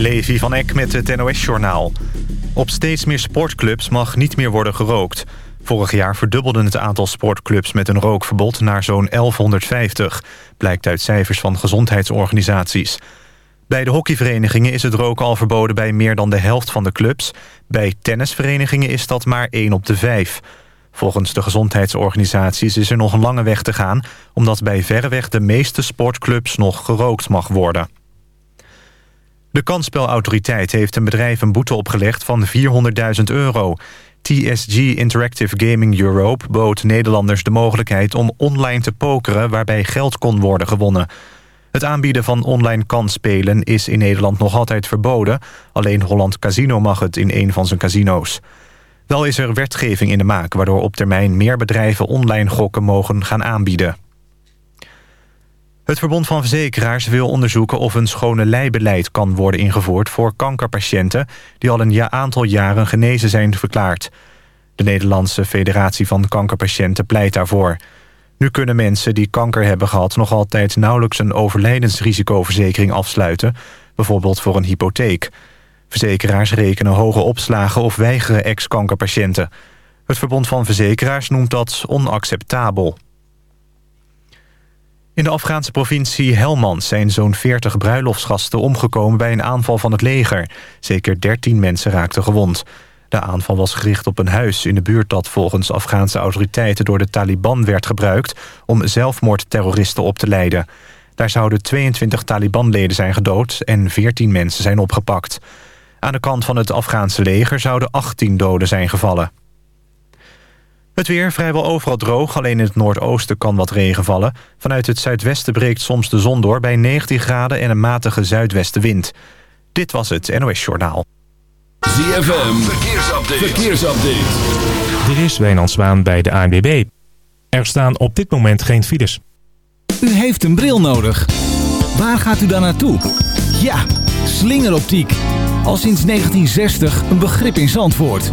Levi van Eck met het NOS-journaal. Op steeds meer sportclubs mag niet meer worden gerookt. Vorig jaar verdubbelde het aantal sportclubs met een rookverbod naar zo'n 1150. Blijkt uit cijfers van gezondheidsorganisaties. Bij de hockeyverenigingen is het roken al verboden bij meer dan de helft van de clubs. Bij tennisverenigingen is dat maar 1 op de 5. Volgens de gezondheidsorganisaties is er nog een lange weg te gaan... omdat bij verreweg de meeste sportclubs nog gerookt mag worden. De kansspelautoriteit heeft een bedrijf een boete opgelegd van 400.000 euro. TSG Interactive Gaming Europe bood Nederlanders de mogelijkheid om online te pokeren waarbij geld kon worden gewonnen. Het aanbieden van online kansspelen is in Nederland nog altijd verboden. Alleen Holland Casino mag het in een van zijn casino's. Wel is er wetgeving in de maak... waardoor op termijn meer bedrijven online gokken mogen gaan aanbieden. Het Verbond van Verzekeraars wil onderzoeken of een schone leibeleid kan worden ingevoerd voor kankerpatiënten die al een aantal jaren genezen zijn verklaard. De Nederlandse Federatie van Kankerpatiënten pleit daarvoor. Nu kunnen mensen die kanker hebben gehad nog altijd nauwelijks een overlijdensrisicoverzekering afsluiten, bijvoorbeeld voor een hypotheek. Verzekeraars rekenen hoge opslagen of weigeren ex-kankerpatiënten. Het Verbond van Verzekeraars noemt dat onacceptabel. In de Afghaanse provincie Helmand zijn zo'n 40 bruiloftsgasten omgekomen bij een aanval van het leger. Zeker 13 mensen raakten gewond. De aanval was gericht op een huis in de buurt dat volgens Afghaanse autoriteiten door de Taliban werd gebruikt om zelfmoordterroristen op te leiden. Daar zouden 22 Taliban-leden zijn gedood en 14 mensen zijn opgepakt. Aan de kant van het Afghaanse leger zouden 18 doden zijn gevallen. Het weer vrijwel overal droog, alleen in het noordoosten kan wat regen vallen. Vanuit het zuidwesten breekt soms de zon door bij 19 graden en een matige zuidwestenwind. Dit was het NOS Journaal. ZFM, verkeersupdate. verkeersupdate. Er is Wijnand Zwaan bij de ANWB. Er staan op dit moment geen files. U heeft een bril nodig. Waar gaat u dan naartoe? Ja, slingeroptiek. Al sinds 1960 een begrip in Zandvoort.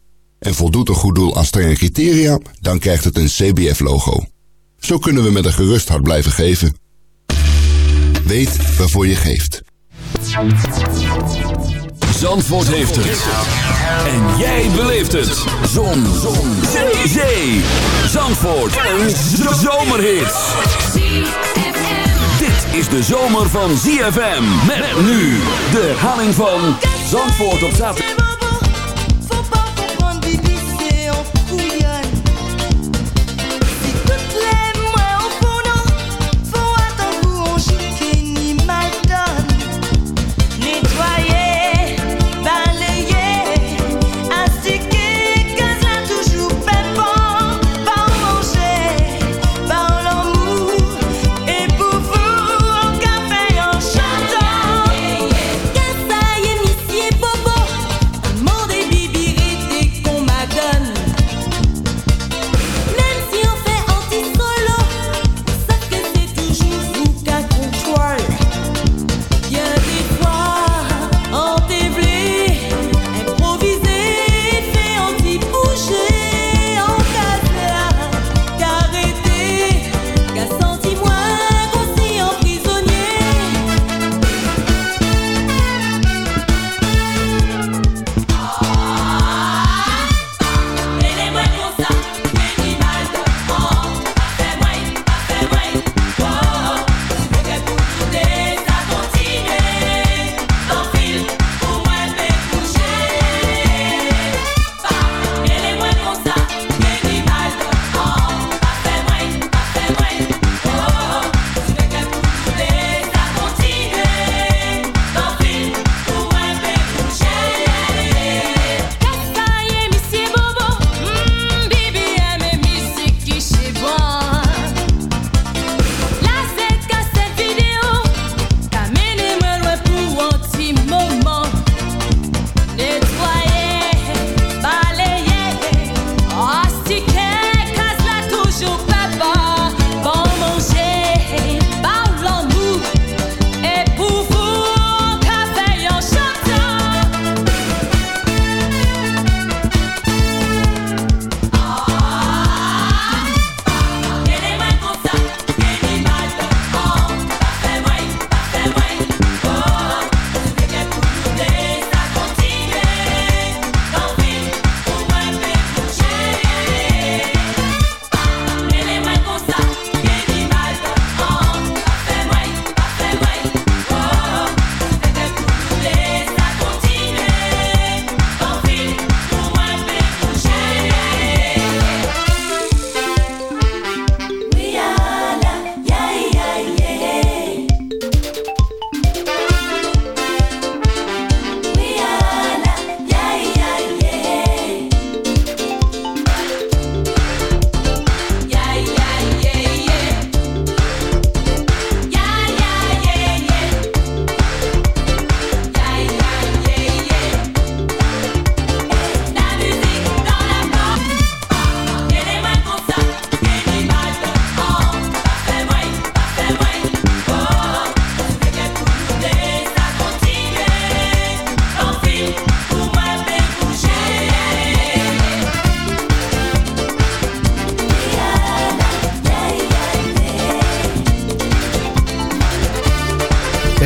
En voldoet een goed doel aan strenge criteria, dan krijgt het een CBF-logo. Zo kunnen we met een gerust hart blijven geven. Weet waarvoor je geeft. Zandvoort heeft het. En jij beleeft het. Zon. Zon. Zee. Zee. Zandvoort. Een zomerhit. Dit is de zomer van ZFM. Met nu de herhaling van Zandvoort op zaterdag.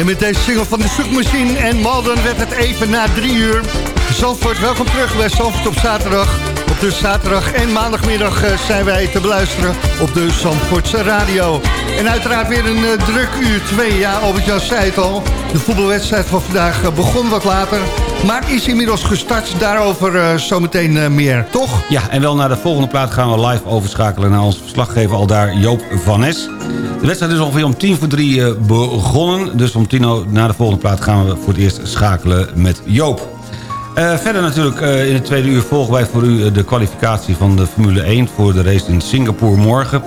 Met deze single van de zoekmachine en Malden werd het even na drie uur. Zandvoort, welkom terug bij Zandvoort op zaterdag. Op de zaterdag en maandagmiddag eh, zijn wij te beluisteren op de Zandvoortse radio. En uiteraard weer een uh, druk uur 2. Ja, Albert-Jan zei het al. De voetbalwedstrijd van vandaag uh, begon wat later. Maar is inmiddels gestart. Daarover zometeen meer, toch? Ja, en wel naar de volgende plaat gaan we live overschakelen... naar onze verslaggever al daar, Joop van Nes. De wedstrijd is ongeveer om tien voor drie begonnen. Dus om tien na de volgende plaat gaan we voor het eerst schakelen met Joop. Uh, verder natuurlijk uh, in het tweede uur volgen wij voor u de kwalificatie van de Formule 1... voor de race in Singapore morgen.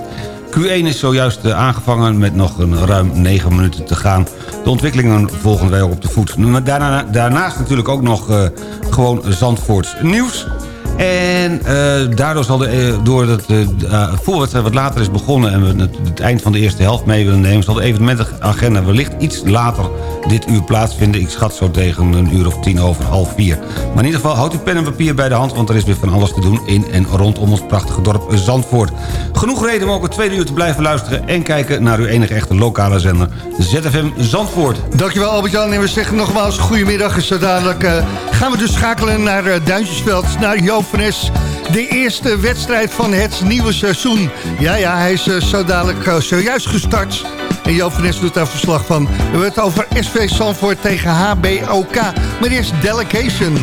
Q1 is zojuist aangevangen met nog een ruim 9 minuten te gaan. De ontwikkelingen volgen wij ook op de voet. Daarna, daarnaast natuurlijk ook nog gewoon Zandvoorts nieuws... En uh, daardoor zal de, uh, doordat de uh, voorwedstrijd wat later is begonnen... en we het, het, eind van de eerste helft mee willen nemen... zal de evenementenagenda wellicht iets later dit uur plaatsvinden. Ik schat zo tegen een uur of tien over half vier. Maar in ieder geval, houd uw pen en papier bij de hand... want er is weer van alles te doen in en rondom ons prachtige dorp Zandvoort. Genoeg reden om ook het tweede uur te blijven luisteren... en kijken naar uw enige echte lokale zender, ZFM Zandvoort. Dankjewel Albert-Jan. En we zeggen nogmaals goedemiddag. En zo dadelijk gaan we dus schakelen naar Duintjesveld, naar Joop Es. De eerste wedstrijd van het nieuwe seizoen. Ja, ja, hij is uh, zo dadelijk zojuist gestart... En van doet daar verslag van. We hebben het over SV Sanford tegen HBOK. Maar eerst Delegation.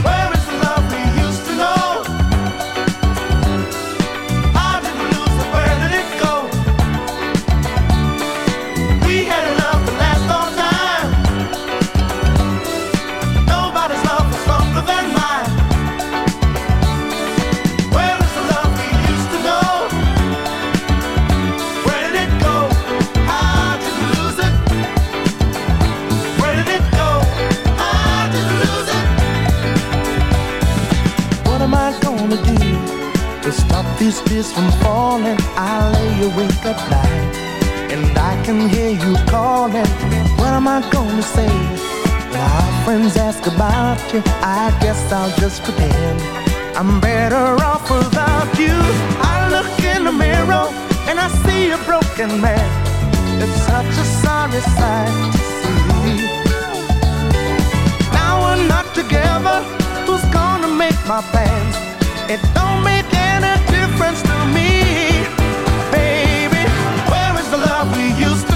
I gonna say? Our friends ask about you, I guess I'll just pretend I'm better off without you. I look in the mirror and I see a broken man. It's such a sorry sight to see. Now we're not together. Who's gonna make my plans? It don't make any difference to me, baby. Where is the love we used to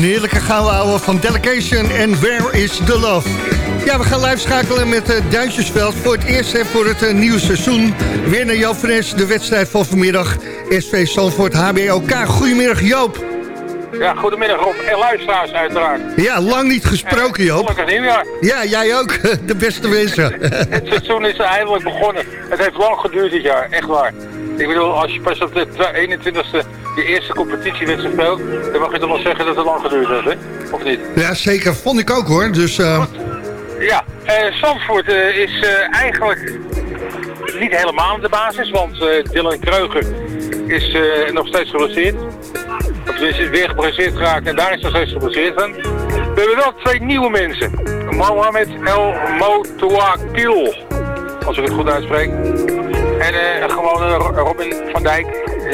Een heerlijke gouden ouwe van Delegation en Where is the Love? Ja, we gaan live schakelen met uh, Duintjesveld voor het eerst en voor het uh, nieuwe seizoen. Weer naar Joop Fres, de wedstrijd van vanmiddag. SV Zandvoort HBOK. Goedemiddag Joop. Ja, goedemiddag Rob en luisteraars uiteraard. Ja, lang niet gesproken Joop. Gelukkig nieuwjaar. Ja, jij ook. De beste wensen. Het seizoen is eindelijk begonnen. Het heeft lang geduurd dit jaar, echt waar. Ik bedoel, als je pas op de 21ste de eerste competitiewedstrijd speelt, dan mag je toch wel zeggen dat het lang geduurd heeft, hè? Of niet? Ja, zeker. Vond ik ook hoor. Dus uh... Ja, uh, Zandvoort uh, is eigenlijk niet helemaal de basis, want Dylan Kreuger is nog steeds geblesseerd. Of is weer geblesseerd geraakt en daar is nog steeds geblesseerd van. We hebben wel twee nieuwe mensen. Mohamed El Motouakil, als ik het goed uitspreek. En gewoon Robin van Dijk,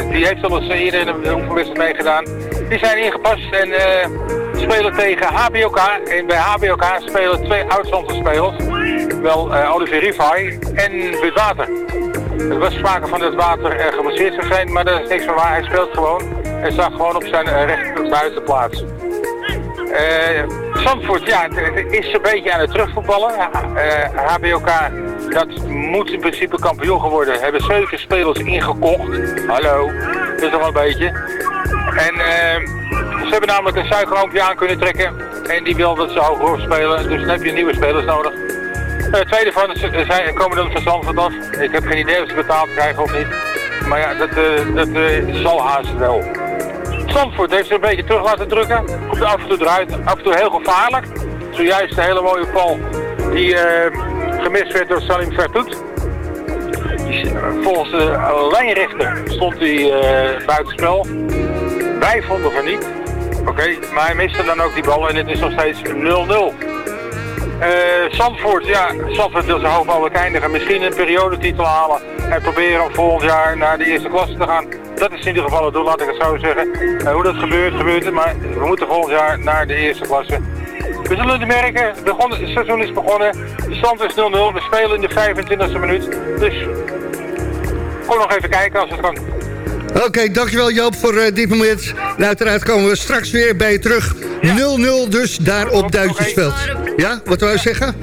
die heeft al eens eerder in een oefenwedstrijd meegedaan. Die zijn ingepast en uh, spelen tegen HBOK. En bij HBOK spelen twee oud-spelers. Wel Olivier Rivai en Witwater. Er was sprake van dat Water uh, gebaseerd zou zijn, maar dat is niks van waar. Hij speelt gewoon en staat gewoon op zijn rechterbuitenplaats. Uh, Zandvoort, ja, het is een beetje aan het terugvoetballen. HBOK, dat moet in principe kampioen geworden. Hebben zeven spelers ingekocht. Hallo, dat is nog een beetje. En uh, ze hebben namelijk een suikerroompje aan kunnen trekken. En die wil dat ze hoger spelen. Dus dan heb je nieuwe spelers nodig. Uh, tweede van, zij komen dan van Zandvoort af. Ik heb geen idee of ze betaald krijgen of niet. Maar ja, dat, dat uh, zal haast wel. Zandvoort heeft ze een beetje terug laten drukken. Komt af en toe eruit. Af en toe heel gevaarlijk. Zojuist een hele mooie bal die uh, gemist werd door Salim Vertoet. Volgens de lijnrechter stond hij uh, buitenspel. Wij vonden van niet. Oké, maar hij miste dan ook die bal en het is nog steeds 0-0. Uh, Zandvoort, ja, Zandvoort wil zijn hoofdbouwelijk eindigen. Misschien een periodetitel halen en proberen om volgend jaar naar de eerste klasse te gaan. Dat is in ieder geval het doel, laat ik het zo zeggen. Uh, hoe dat gebeurt, gebeurt het, maar we moeten volgend jaar naar de eerste klasse. We zullen het merken, het seizoen is begonnen, de stand is 0-0, we spelen in de 25e minuut. Dus kom nog even kijken als het kan. Oké, okay, dankjewel Joop voor uh, dit moment. En uiteraard komen we straks weer bij je terug. 0-0 ja. dus daar op Duitsersveld. Ja, wat wou je zeggen?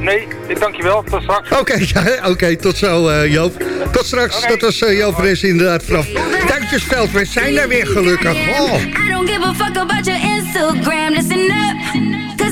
Nee, dankjewel. Tot straks. Oké, okay, ja, oké, okay, tot zo uh, Joop. Tot straks, okay. dat was uh, Joop Fres inderdaad vanaf Duitsersveld. We zijn er weer gelukkig. Oh. I don't give a fuck about your Instagram, listen up.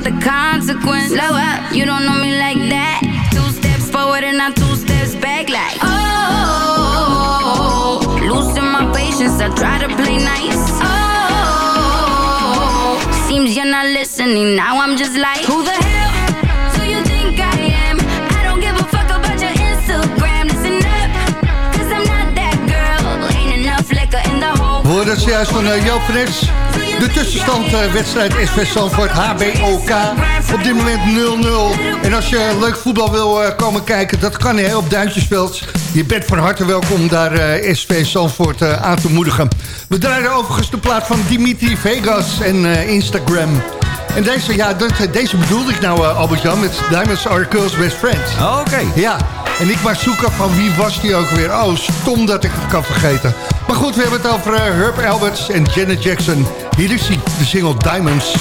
About the consequence? Slow up, you don't know me like that. Two steps forward and I'm two steps back, like oh. Losing my patience, I try to play nice. Oh, seems you're not listening. Now I'm just like, who the hell do you think I am? I don't give a fuck about your Instagram. Listen up, cause I'm not that girl. Ain't enough liquor in the whole. We hoorden het juist van uh, Joop Frits. De tussenstand wedstrijd SV Zandvoort HBOK. Op dit moment 0-0. En als je leuk voetbal wil uh, komen kijken, dat kan hè, op Duintjesveld. Je bent van harte welkom daar uh, SV Zandvoort uh, aan te moedigen. We draaien overigens de plaat van Dimitri Vegas en uh, Instagram. En deze, ja, dat, deze bedoelde ik nou, Albert-Jan, met Diamonds Are Girls Best Friends. Oh, Oké. Ja, en ik maar zoeken van wie was die ook weer. Oh, stom dat ik het kan vergeten. Maar goed, we hebben het over Herb Alberts en Janet Jackson. Hier is die, de single Diamonds.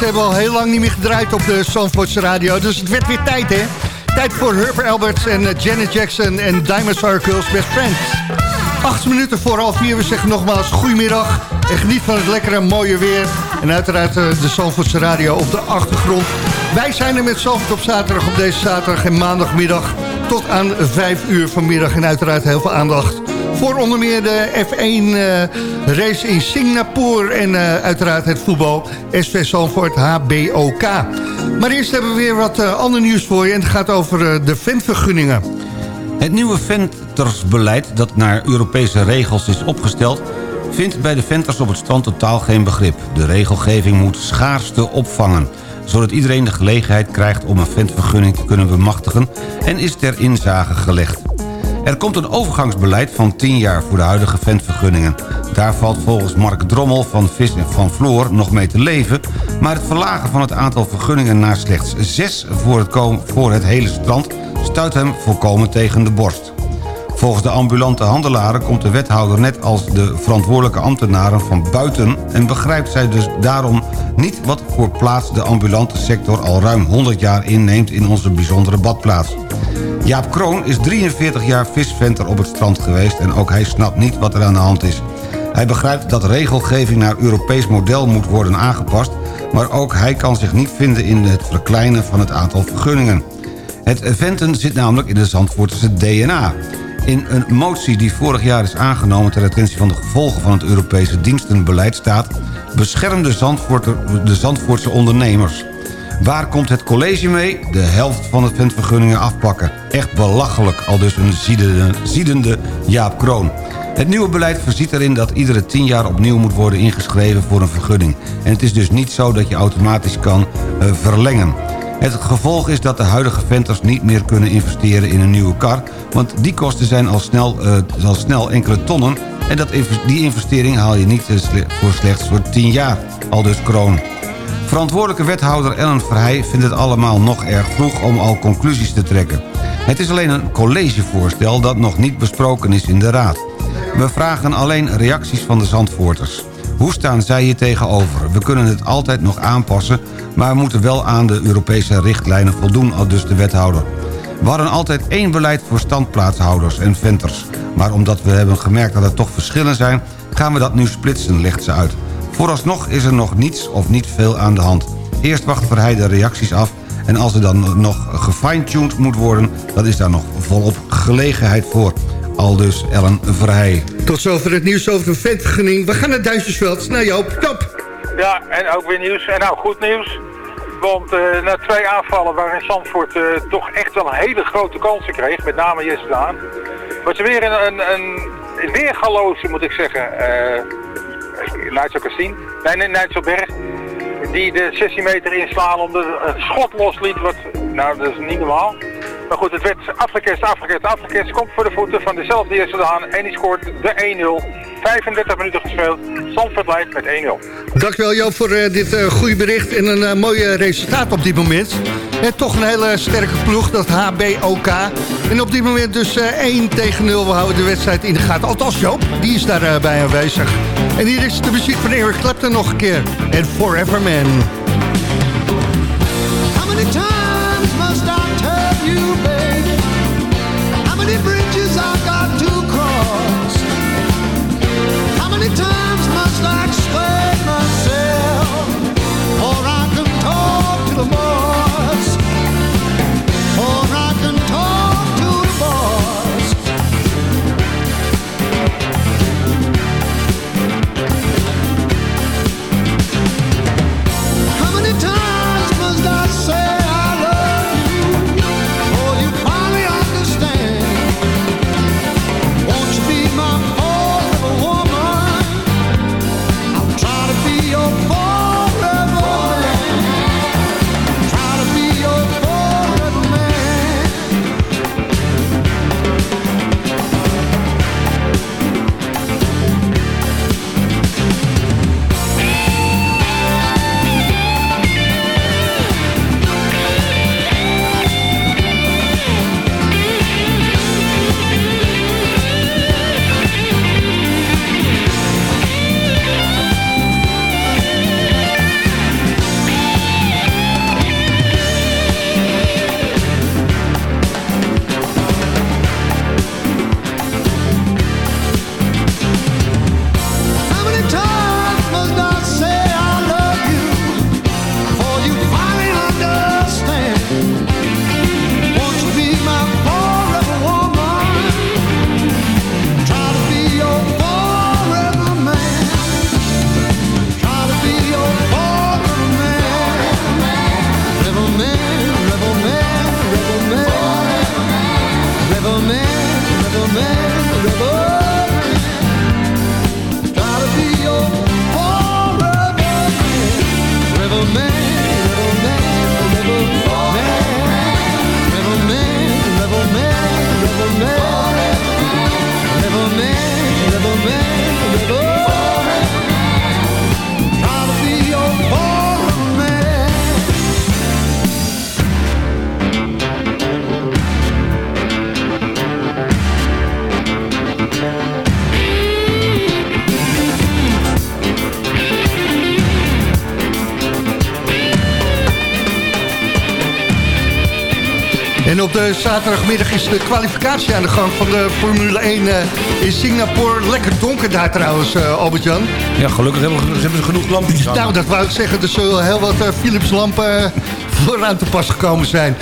Deze hebben al heel lang niet meer gedraaid op de Zandvoortse radio. Dus het werd weer tijd, hè? Tijd voor Herbert Alberts en uh, Janet Jackson en Diamond Circles Best Friends. Acht minuten voor half vier. We zeggen nogmaals goedemiddag. En geniet van het lekkere mooie weer. En uiteraard uh, de Zandvoortse radio op de achtergrond. Wij zijn er met Zandvoort op zaterdag op deze zaterdag en maandagmiddag. Tot aan vijf uur vanmiddag. En uiteraard heel veel aandacht voor onder meer de F1 uh, race in Singapore en uh, uiteraard het voetbal SV Zandvoort HBOK. Maar eerst hebben we weer wat uh, ander nieuws voor je en het gaat over de ventvergunningen. Het nieuwe ventersbeleid dat naar Europese regels is opgesteld... vindt bij de venters op het strand totaal geen begrip. De regelgeving moet schaarste opvangen zodat iedereen de gelegenheid krijgt om een ventvergunning te kunnen bemachtigen... en is ter inzage gelegd. Er komt een overgangsbeleid van 10 jaar voor de huidige ventvergunningen. Daar valt volgens Mark Drommel van Vis van Floor nog mee te leven... maar het verlagen van het aantal vergunningen naar slechts 6 voor het, voor het hele strand... stuit hem volkomen tegen de borst. Volgens de ambulante handelaren komt de wethouder net als de verantwoordelijke ambtenaren van buiten... en begrijpt zij dus daarom niet wat voor plaats de ambulante sector al ruim 100 jaar inneemt in onze bijzondere badplaats. Jaap Kroon is 43 jaar visventer op het strand geweest... en ook hij snapt niet wat er aan de hand is. Hij begrijpt dat regelgeving naar Europees model moet worden aangepast... maar ook hij kan zich niet vinden in het verkleinen van het aantal vergunningen. Het venten zit namelijk in de Zandvoortse DNA. In een motie die vorig jaar is aangenomen... ter attentie van de gevolgen van het Europese dienstenbeleid staat... bescherm de, de Zandvoortse ondernemers. Waar komt het college mee? De helft van de ventvergunningen afpakken. Echt belachelijk, al dus een ziedende, ziedende Jaap Kroon. Het nieuwe beleid voorziet erin dat iedere 10 jaar opnieuw moet worden ingeschreven voor een vergunning. En het is dus niet zo dat je automatisch kan uh, verlengen. Het gevolg is dat de huidige venters niet meer kunnen investeren in een nieuwe kar... want die kosten zijn al snel, uh, al snel enkele tonnen... en dat, die investering haal je niet uh, voor slechts voor 10 jaar, al dus kroon. Verantwoordelijke wethouder Ellen Verheij vindt het allemaal nog erg vroeg om al conclusies te trekken. Het is alleen een collegevoorstel dat nog niet besproken is in de raad. We vragen alleen reacties van de Zandvoorters. Hoe staan zij hier tegenover? We kunnen het altijd nog aanpassen... maar we moeten wel aan de Europese richtlijnen voldoen, al dus de wethouder. We hadden altijd één beleid voor standplaatshouders en venters. Maar omdat we hebben gemerkt dat er toch verschillen zijn... gaan we dat nu splitsen, legt ze uit. Vooralsnog is er nog niets of niet veel aan de hand. Eerst wacht Verheij de reacties af... en als er dan nog gefine-tuned moet worden... dan is daar nog volop gelegenheid voor. Aldus Ellen Verheij. Tot zover het nieuws over de ventvergunning. We gaan naar Duitsersveld. Nou Joop, top! Ja, en ook weer nieuws. En nou, goed nieuws. Want uh, na twee aanvallen waarin Zandvoort uh, toch echt wel hele grote kansen kreeg, met name Jesse Daan, was er weer een, een, een weergaloze, moet ik zeggen, uh, Nigel Cassien, nee, die de 16 meter inslaan om de een schot losliet, wat, nou dat is niet normaal. Maar goed, het werd afgekest, afgekest, afgekest. Komt voor de voeten van dezelfde eerste Daan. En die scoort de 1-0. 35 minuten gespeeld. Zandvoort leidt met 1-0. Dankjewel Joop voor uh, dit uh, goede bericht en een uh, mooi resultaat op dit moment. En toch een hele sterke ploeg, dat HBOK. En op dit moment dus 1 tegen 0. We houden de wedstrijd in de gaten. Althans Joop, die is daarbij aanwezig. En hier is de muziek van Eric Clapton nog een keer. En Forever Man. Op de zaterdagmiddag is de kwalificatie aan de gang van de Formule 1 eh, in Singapore. Lekker donker daar trouwens, eh, Albert-Jan. Ja, gelukkig hebben, hebben ze genoeg lampjes aan. Nou, dat wou ik zeggen. Er zullen heel wat eh, Philips lampen vooraan te pas gekomen zijn.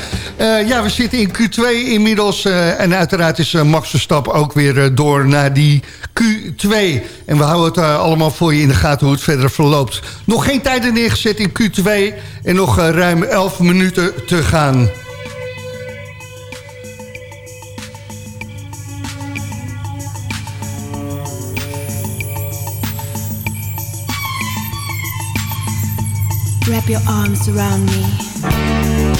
Ja, we zitten in Q2 inmiddels. en uiteraard is Max Verstappen ook weer door naar die Q2. En we houden het allemaal voor je in de gaten hoe het verder verloopt. Nog geen tijden neergezet in Q2. En nog ruim 11 minuten te gaan. Your arms around me.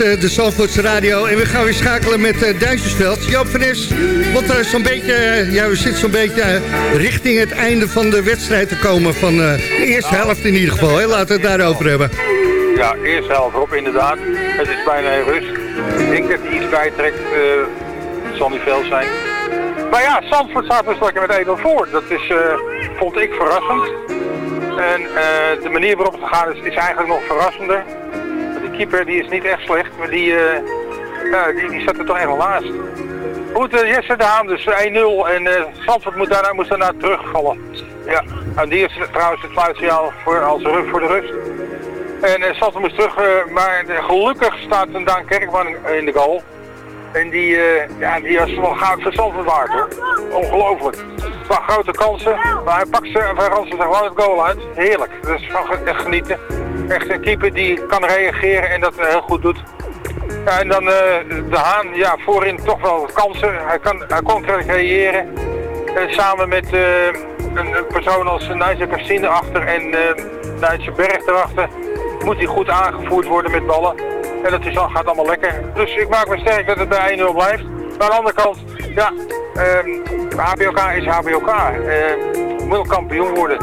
De Zandvoortse Radio en we gaan weer schakelen met uh, Duitsersveld. Joop van Es, want uh, zo'n beetje, uh, ja, we zitten zo'n beetje richting het einde van de wedstrijd te komen. Van de eerste helft in ieder geval, laten we het daarover hebben. Ja, eerste helft erop inderdaad. Het is bijna rust. Ik denk dat hij iets bijtrekt. het zal niet veel zijn. Maar ja, Zandvoort staat dus lekker met 1-0 voor. Dat is, vond ik verrassend. En de manier waarop het gegaan is, is eigenlijk nog verrassender keeper die is niet echt slecht, maar die, uh, die, die zat er toch wel naast. Goed, uh, Jesse de Haan dus 1-0 en uh, Zandvoort moet daarna, moest daarna terugvallen. Ja, en die is trouwens het fluitsignaal voor, als rug voor de rust. En uh, Zandvoort moest terug, maar gelukkig staat een Daan Kerkman in de goal. En die, ja, die is wel goud voor Zandvoort waard hoor. Ongelooflijk. Maar grote kansen, maar hij pakt ze en ranst er gewoon het goal uit. Heerlijk, dat is van genieten echt een keeper die kan reageren en dat heel goed doet. Ja, en dan uh, de Haan, ja, voorin toch wel kansen. Hij, kan, hij kon creëren. En samen met uh, een, persoon als Nijtje Cassine achter en uh, Nijtje Berg erachter, moet hij goed aangevoerd worden met ballen. En dat is, gaat allemaal lekker. Dus ik maak me sterk dat het bij 1-0 blijft. Maar aan de andere kant, ja, HBOK is HBOK. Uh, moet kampioen worden.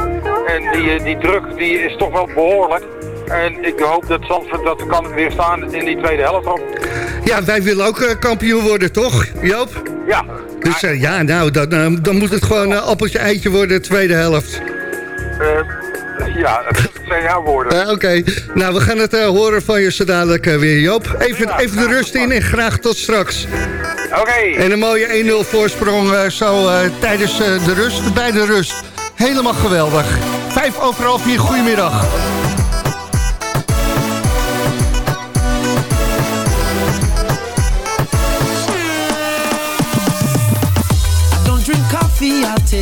En die, die druk die is toch wel behoorlijk. En ik hoop dat Zandvoort dat kan weerstaan in die tweede helft. Ja, wij willen ook uh, kampioen worden, toch, Joop? Ja. Dus uh, ja, nou, dan, uh, dan moet het gewoon een appeltje eitje worden, tweede helft. ja, dat zijn jouw woorden. Oké, okay. nou, we gaan het horen van je zo dadelijk weer, Joop. Even, ja, even de rust in en graag tot straks. Oké. Okay. En een mooie 1-0 voorsprong zo tijdens de rust, bij de rust. Helemaal geweldig. Vijf overal vier, goedemiddag.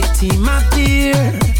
Take my dear.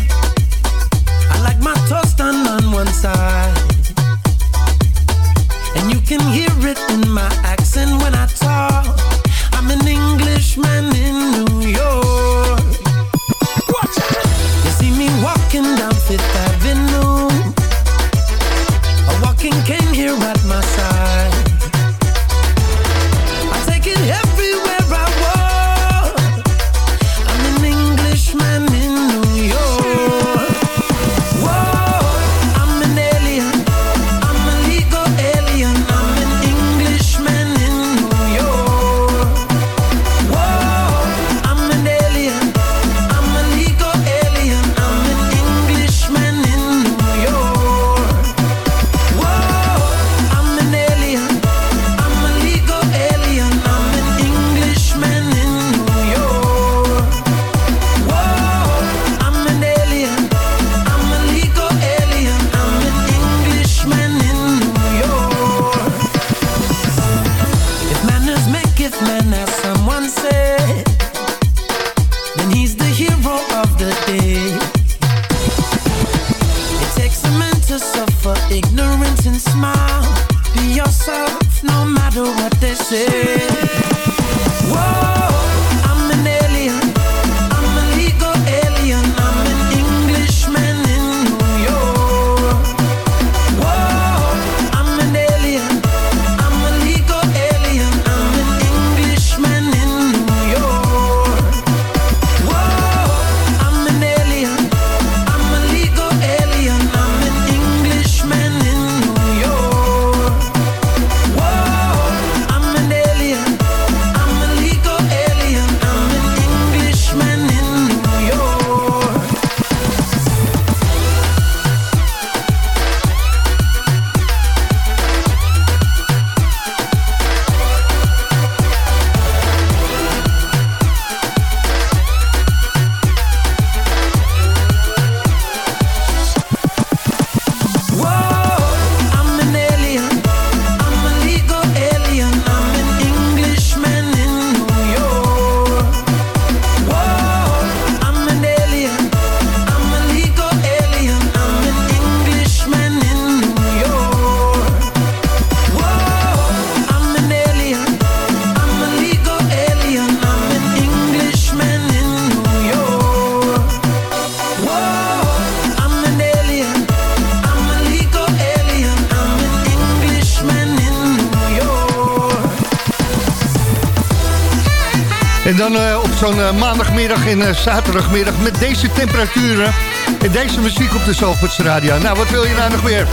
Zo'n eh, maandagmiddag en eh, zaterdagmiddag met deze temperaturen en deze muziek op de Zalvoorts Radio. Nou, wat wil je nou nog weer?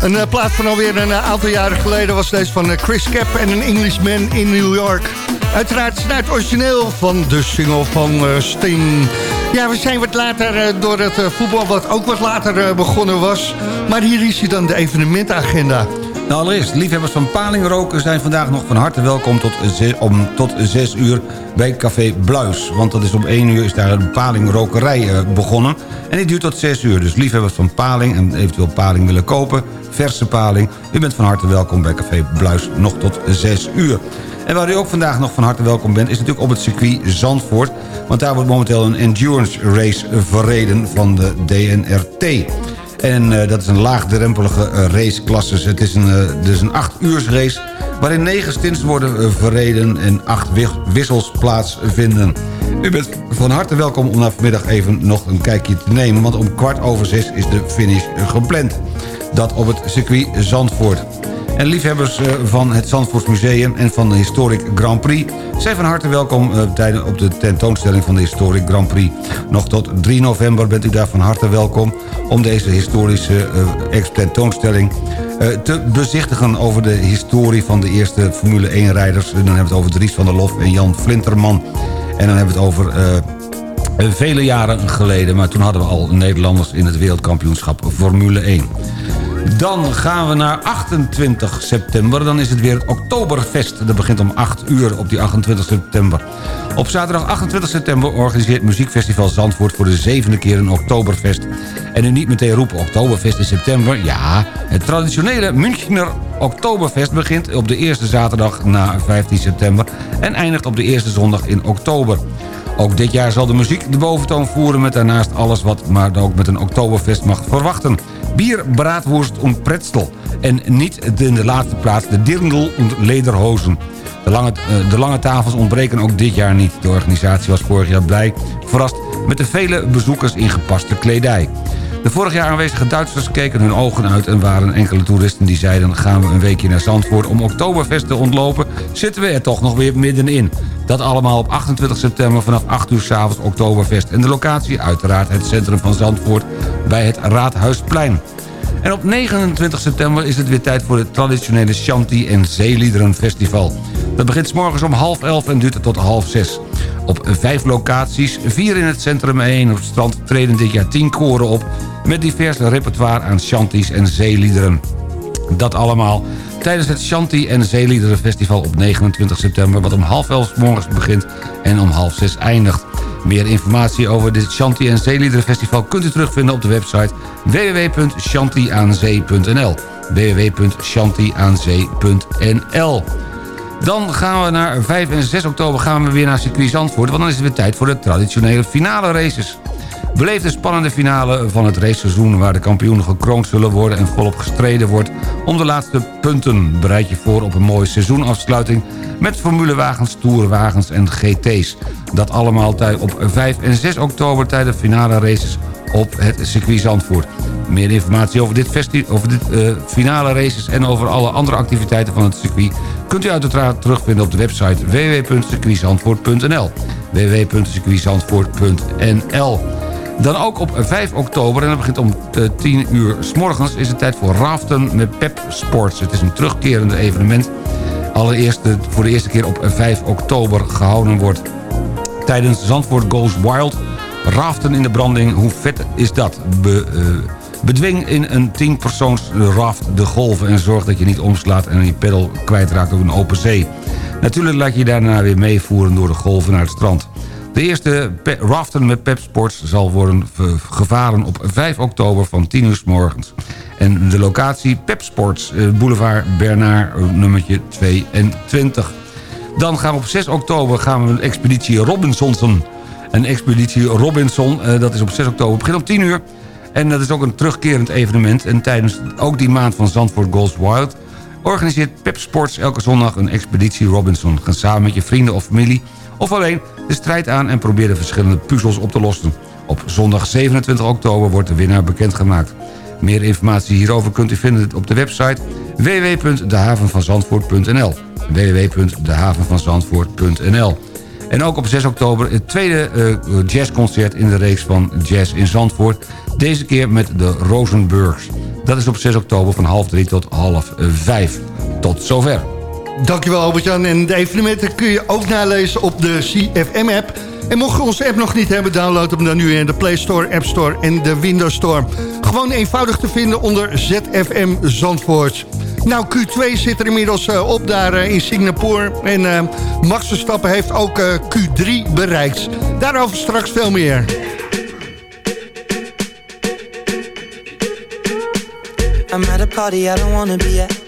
Een eh, plaat van alweer een aantal jaren geleden was deze van Chris Cap en een Englishman in New York. Uiteraard is het origineel van de single van Sting. Ja, we zijn wat later door het voetbal, wat ook wat later begonnen was. Maar hier is hij dan de evenementagenda. Nou, allereerst, liefhebbers van palingroken zijn vandaag nog van harte welkom tot, om, tot 6 uur bij Café Bluis. Want dat is om 1 uur is daar een palingrokerij eh, begonnen. En die duurt tot 6 uur. Dus liefhebbers van paling en eventueel paling willen kopen, verse paling. U bent van harte welkom bij Café Bluis nog tot 6 uur. En waar u ook vandaag nog van harte welkom bent... is natuurlijk op het circuit Zandvoort. Want daar wordt momenteel een endurance race verreden van de DNRT. En eh, dat is een laagdrempelige eh, raceklasse. Het is een, eh, dus een 8 uurs race waarin 9 stints worden verreden en 8 wissels plaatsvinden. U bent van harte welkom om na vanmiddag even nog een kijkje te nemen... want om kwart over zes is de finish gepland. Dat op het circuit Zandvoort. En liefhebbers eh, van het Zandvoorts Museum en van de Historic Grand Prix... zijn van harte welkom eh, op de tentoonstelling van de Historic Grand Prix. Nog tot 3 november bent u daar van harte welkom... om deze historische eh, tentoonstelling te bezichtigen... over de historie van de eerste Formule 1-rijders. Dan hebben we het over Dries van der Lof en Jan Flinterman. En dan hebben we het over... Vele jaren geleden, maar toen hadden we al Nederlanders in het wereldkampioenschap Formule 1. Dan gaan we naar 28 september. Dan is het weer het Oktoberfest. Dat begint om 8 uur op die 28 september. Op zaterdag 28 september organiseert Muziekfestival Zandvoort... voor de zevende keer een Oktoberfest. En nu niet meteen roepen Oktoberfest in september. Ja, het traditionele Münchner Oktoberfest begint op de eerste zaterdag na 15 september... en eindigt op de eerste zondag in oktober. Ook dit jaar zal de muziek de boventoon voeren... met daarnaast alles wat maar ook met een Oktoberfest mag verwachten. Bier, braadworst en pretzel. En niet in de laatste plaats de dirndl en lederhozen. De lange, eh, de lange tafels ontbreken ook dit jaar niet. De organisatie was vorig jaar blij verrast met de vele bezoekers in gepaste kledij. De vorig jaar aanwezige Duitsers keken hun ogen uit... en waren enkele toeristen die zeiden... gaan we een weekje naar Zandvoort om Oktoberfest te ontlopen... zitten we er toch nog weer middenin. Dat allemaal op 28 september vanaf 8 uur s'avonds Oktoberfest. En de locatie uiteraard het centrum van Zandvoort bij het Raadhuisplein. En op 29 september is het weer tijd voor het traditionele Shanti en Zeeliederenfestival. Dat begint s morgens om half elf en duurt tot half zes. Op vijf locaties, vier in het centrum en één op het strand... treden dit jaar tien koren op met divers repertoire aan Shanties en zeeliederen. Dat allemaal tijdens het Shanti en Zeeliederenfestival op 29 september... wat om half elf morgens begint en om half zes eindigt. Meer informatie over dit Shanti en Zeeliederenfestival... kunt u terugvinden op de website www.shantiaanzee.nl www.shantiaanzee.nl dan gaan we naar 5 en 6 oktober gaan we weer naar circuit Zandvoort... want dan is het weer tijd voor de traditionele finale races. Beleef de spannende finale van het raceseizoen... waar de kampioenen gekroond zullen worden en volop gestreden wordt... om de laatste punten. Bereid je voor op een mooie seizoenafsluiting... met formulewagens, toerwagens en GT's. Dat allemaal op 5 en 6 oktober tijdens de finale races op het circuit Zandvoort. Meer informatie over dit, over dit eh, finale races en over alle andere activiteiten van het circuit... kunt u uiteraard terugvinden op de website www.circuitzandvoort.nl www.circuitzandvoort.nl Dan ook op 5 oktober, en dat begint om eh, 10 uur s morgens... is het tijd voor raften met Pep Sports. Het is een terugkerende evenement. Allereerst eh, voor de eerste keer op 5 oktober gehouden wordt. Tijdens Zandvoort Goes Wild raften in de branding. Hoe vet is dat? Be, eh, bedwing in een 10-persoons raft de golven... en zorg dat je niet omslaat en je pedal kwijtraakt op een open zee. Natuurlijk laat je je daarna weer meevoeren door de golven naar het strand. De eerste raften met Pep Sports zal worden gevaren op 5 oktober van 10 uur s morgens. En de locatie Pep Sports, eh, boulevard Bernard, eh, nummertje 22. Dan gaan we op 6 oktober gaan we een expeditie Robinsonsen. Een expeditie Robinson, eh, dat is op 6 oktober, begint om 10 uur. En dat is ook een terugkerend evenement. En tijdens ook die maand van Zandvoort Goes Wild... organiseert Pep Sports elke zondag een expeditie Robinson. Ga samen met je vrienden of familie of alleen de strijd aan... en probeer de verschillende puzzels op te lossen. Op zondag 27 oktober wordt de winnaar bekendgemaakt. Meer informatie hierover kunt u vinden op de website www.dehavenvanzandvoort.nl www.dehavenvanzandvoort.nl En ook op 6 oktober het tweede eh, jazzconcert in de reeks van Jazz in Zandvoort. Deze keer met de Rosenburgs. Dat is op 6 oktober van half drie tot half vijf. Tot zover. Dankjewel Albert-Jan. En de evenementen kun je ook nalezen op de CFM-app. En mocht je onze app nog niet hebben, download hem dan nu in de Play Store, App Store en de Windows Store. Gewoon eenvoudig te vinden onder ZFM Zandvoort. Nou, Q2 zit er inmiddels eh, op daar eh, in Singapore. En eh, Max Verstappen heeft ook eh, Q3 bereikt. Daarover straks veel meer. I'm at a party I don't wanna be at.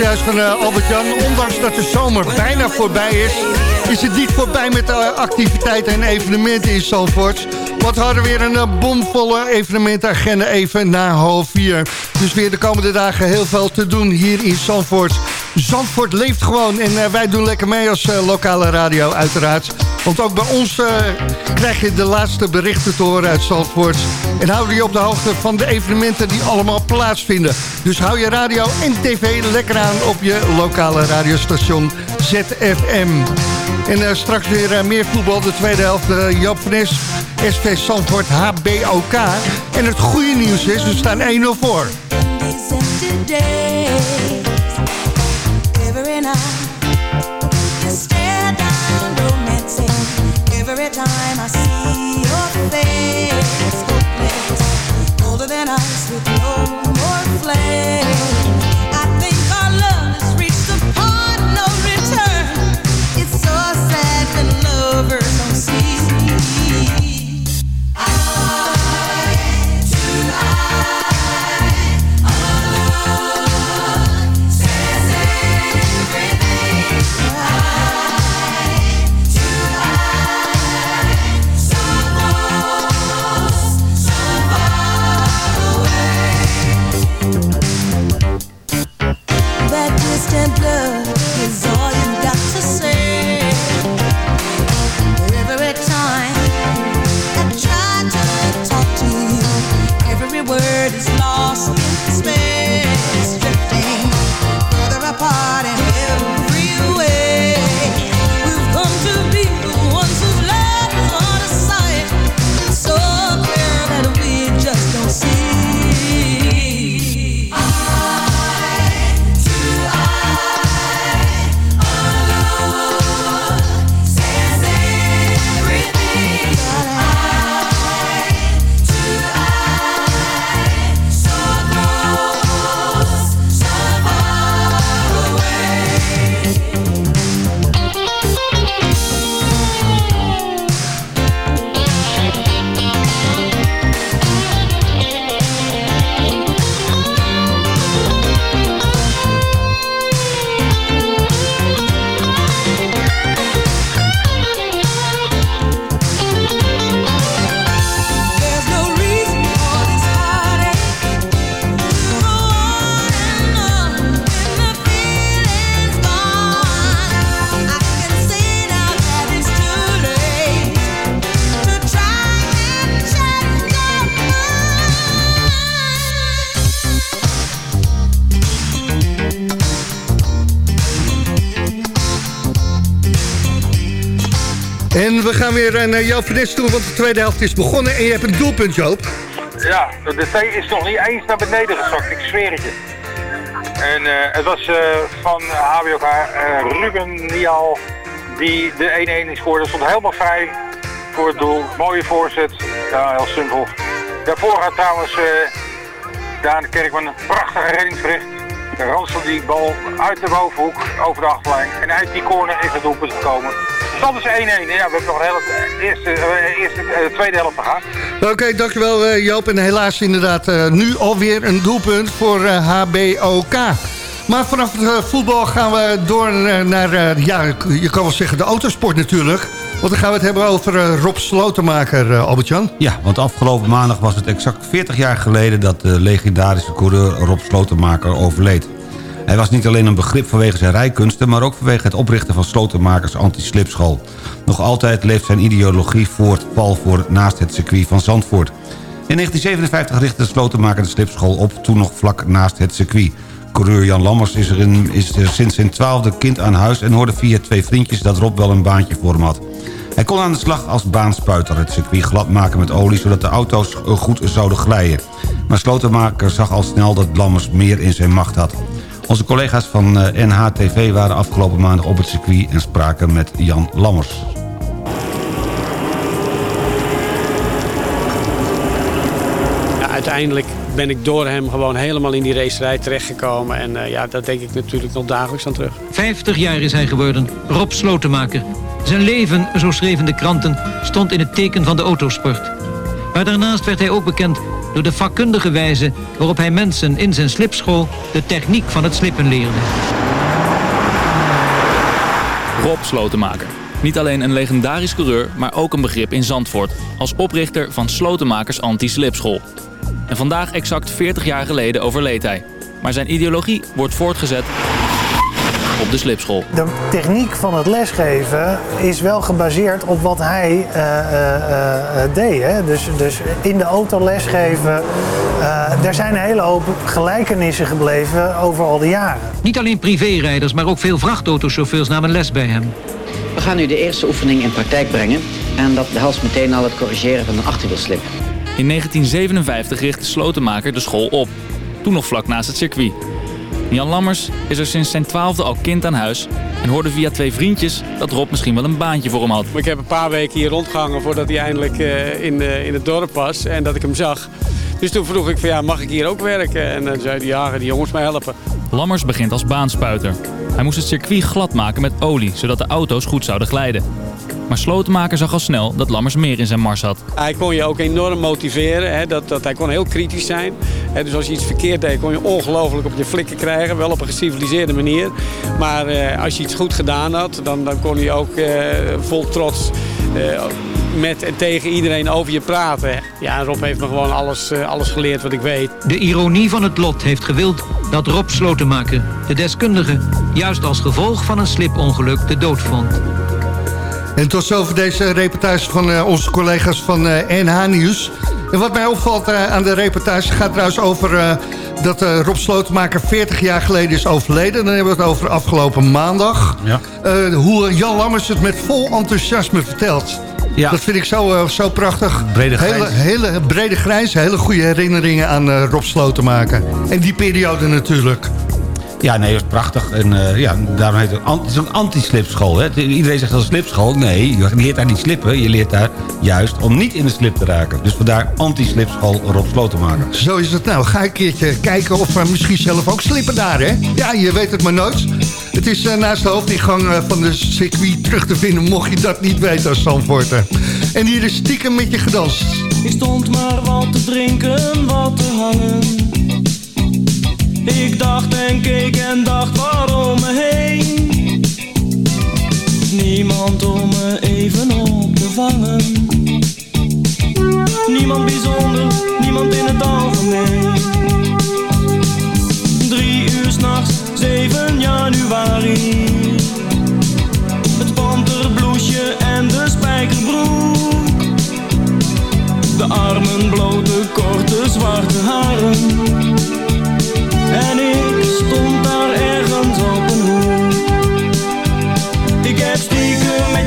Je hoorde het juist van eh, Albert-Jan. Ondanks dat de zomer bijna voorbij is... is het niet voorbij met de activiteiten en evenementen in Zandvoort. Want we hadden weer een eh, bomvolle evenementagenda even na half vier. Dus weer de komende dagen heel veel te doen hier in Zandvoort. Zandvoort leeft gewoon en eh, wij doen lekker mee als eh, lokale radio uiteraard. Want ook bij ons eh, krijg je de laatste berichten te horen uit Zandvoort. En houden je op de hoogte van de evenementen die allemaal plaatsvinden. Dus hou je radio en tv lekker aan op je lokale radiostation ZFM. En eh, straks weer eh, meer voetbal, de tweede helft. eh, Joop SV Zandvoort HBOK. En het goede nieuws is, we staan 1-0 voor. Time I see your face, hopeless, colder than ice with no more flame. Gaan weer eh, naar Joop van Nes toe, want de tweede helft is begonnen. En je hebt een doelpunt, Joop. Ja, de thee is nog niet eens naar beneden gezakt, ik zweer het je. En eh, het was eh, van HBOK eh, Ruben Nial die de 1-1 scoorde. Stond helemaal vrij voor het doel. Mooie voorzet. Ja, heel simpel. Daarvoor had trouwens Daan Kerkman een prachtige redding verricht. De ransel die bal uit de bovenhoek over de achterlijn. En uit die corner is het doelpunt gekomen. Stand is 1-1. Ja, we hebben nog een hele eerste, eh, eerste, eh, tweede helft te gaan. Oké, dankjewel eh, Joop. En helaas inderdaad eh, nu alweer een doelpunt voor eh, HBOK. Maar vanaf het eh, voetbal gaan we door eh, naar, eh, ja, je kan wel zeggen de autosport natuurlijk. Want dan gaan we het hebben over eh, Rob Slotenmaker, eh, Albert-Jan. Ja, want afgelopen maandag was het exact 40 jaar geleden... dat de legendarische coureur Rob Slotenmaker overleed. Hij was niet alleen een begrip vanwege zijn rijkunsten... maar ook vanwege het oprichten van Slotenmakers Anti-Slipschool. Nog altijd leeft zijn ideologie voort, pal voor naast het circuit van Zandvoort. In 1957 richtte Slotenmaker de slipschool op, toen nog vlak naast het circuit. Coureur Jan Lammers is, er in, is er sinds zijn twaalfde kind aan huis... en hoorde via twee vriendjes dat Rob wel een baantje voor hem had. Hij kon aan de slag als baanspuiter het circuit glad maken met olie... zodat de auto's goed zouden glijden. Maar Slotenmaker zag al snel dat Lammers meer in zijn macht had. Onze collega's van eh, NHTV waren afgelopen maandag op het circuit... en spraken met Jan Lammers. Ja, uiteindelijk ben ik door hem gewoon helemaal in die racerij terechtgekomen. En eh, ja, daar denk ik natuurlijk nog dagelijks aan terug. 50 jaar is hij geworden, Rob Slotenmaker. Zijn leven, zo schreven de kranten, stond in het teken van de autosport. Maar daarnaast werd hij ook bekend door de vakkundige wijze... waarop hij mensen in zijn slipschool de techniek van het slippen leerde. Rob Slotenmaker. Niet alleen een legendarisch coureur, maar ook een begrip in Zandvoort. Als oprichter van Slotenmakers Anti-Slipschool. En vandaag exact 40 jaar geleden overleed hij. Maar zijn ideologie wordt voortgezet op de slipschool. De techniek van het lesgeven is wel gebaseerd op wat hij eh, eh, eh, deed. Hè? Dus, dus in de auto lesgeven, eh, er zijn een hele hoop gelijkenissen gebleven over al die jaren. Niet alleen privérijders, maar ook veel vrachtautochauffeurs namen les bij hem. We gaan nu de eerste oefening in praktijk brengen. En dat behelst meteen al het corrigeren van een achterwielslip. In 1957 richtte Slotenmaker de school op. Toen nog vlak naast het circuit. Jan Lammers is er sinds zijn twaalfde al kind aan huis... en hoorde via twee vriendjes dat Rob misschien wel een baantje voor hem had. Ik heb een paar weken hier rondgehangen voordat hij eindelijk eh, in, eh, in het dorp was en dat ik hem zag. Dus toen vroeg ik van ja, mag ik hier ook werken? En dan zei hij ja, die jongens mij helpen. Lammers begint als baanspuiter. Hij moest het circuit glad maken met olie, zodat de auto's goed zouden glijden. Maar Slotenmaker zag al snel dat Lammers meer in zijn mars had. Hij kon je ook enorm motiveren. Hè, dat, dat, hij kon heel kritisch zijn. Hè, dus als je iets verkeerd deed, kon je ongelooflijk op je flikken krijgen. Wel op een geciviliseerde manier. Maar eh, als je iets goed gedaan had, dan, dan kon hij ook eh, vol trots eh, met en tegen iedereen over je praten. Ja, Rob heeft me gewoon alles, eh, alles geleerd wat ik weet. De ironie van het lot heeft gewild dat Rob Slotenmaker, de deskundige, juist als gevolg van een slipongeluk de dood vond. En tot zover deze reportage van eh, onze collega's van eh, NH Nieuws. En wat mij opvalt eh, aan de reportage gaat trouwens over... eh, dat eh, Rob Slotenmaker 40 jaar geleden is overleden. Dan hebben we het over afgelopen maandag. Ja. Eh, hoe Jan Lammers het met vol enthousiasme vertelt. Ja. Dat vind ik zo, eh, zo prachtig. Brede hele, hele brede grijs, hele goede herinneringen aan eh, Rob Slotenmaker. En die periode natuurlijk. Ja, nee, dat is prachtig. En eh, ja, daarom heet het, het is een anti-slipschool. Iedereen zegt dat is een slipschool. Nee, je leert daar niet slippen. Je leert daar juist om niet in de slip te raken. Dus vandaar anti-slipschool Rob Slotenmaker. Zo is het nou. Ga ik een keertje kijken of we misschien zelf ook slippen daar, hè? Ja, je weet het maar nooit. Het is eh, naast de hoofdingang eh, van de circuit terug te vinden... mocht je dat niet weten als Zandvoorter. En hier is stiekem met je gedanst. Ik stond maar wat te drinken, wat te hangen. Ik dacht en keek en dacht waarom me heen. Niemand om me even op te vangen. Niemand bijzonder, niemand in het algemeen. Drie uur s'nachts, 7 januari. Het panterbloesje en de spijkerbroek. De armen blote, korte, zwarte haren.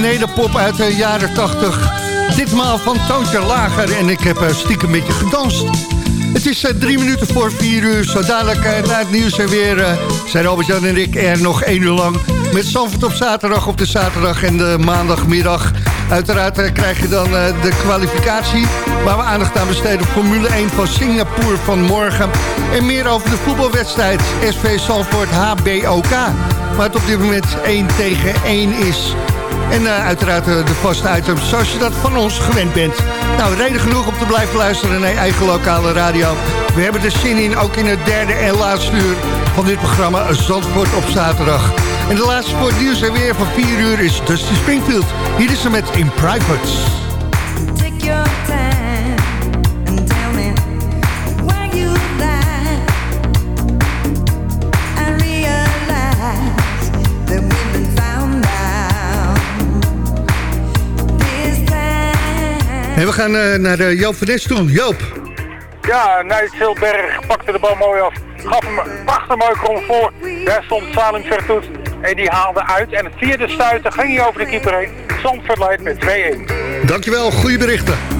Nederpop uit de jaren 80. Ditmaal van Toontje Lager en ik heb eh, stiekem met je gedanst. Het is eh, drie minuten voor vier uur. Zo dadelijk eh, het nieuws en weer zijn Albert-Jan en ik er nog één uur lang... met Zandvoort op zaterdag op de zaterdag en de maandagmiddag. Uiteraard krijg je dan de kwalificatie... waar we aandacht aan besteden Formule 1 van Singapore van morgen. En meer over de voetbalwedstrijd SV Zandvoort HBOK. Waar het op dit moment 1 tegen 1 is. En eh, uiteraard eh, de vaste items zoals je dat van ons gewend bent. Nou, reden genoeg om te blijven luisteren naar eigen lokale radio. We hebben er zin in, ook in het derde en laatste uur van dit programma Zandvoort op zaterdag. En de laatste voor nieuws en weer van 4 uur is Dusty Springfield. Hier is ze met In Private. En we gaan eh, naar de Joop van Nes toe. Joop. Ja, Nijs Hilberg pakte de bal mooi af. Gaf hem een prachtig voor. Daar stond Salim Vertoet. En die haalde uit. En het vierde stuiten ging hij over de keeper heen. Zandvoort leidt met 2-1. Dankjewel, goede berichten.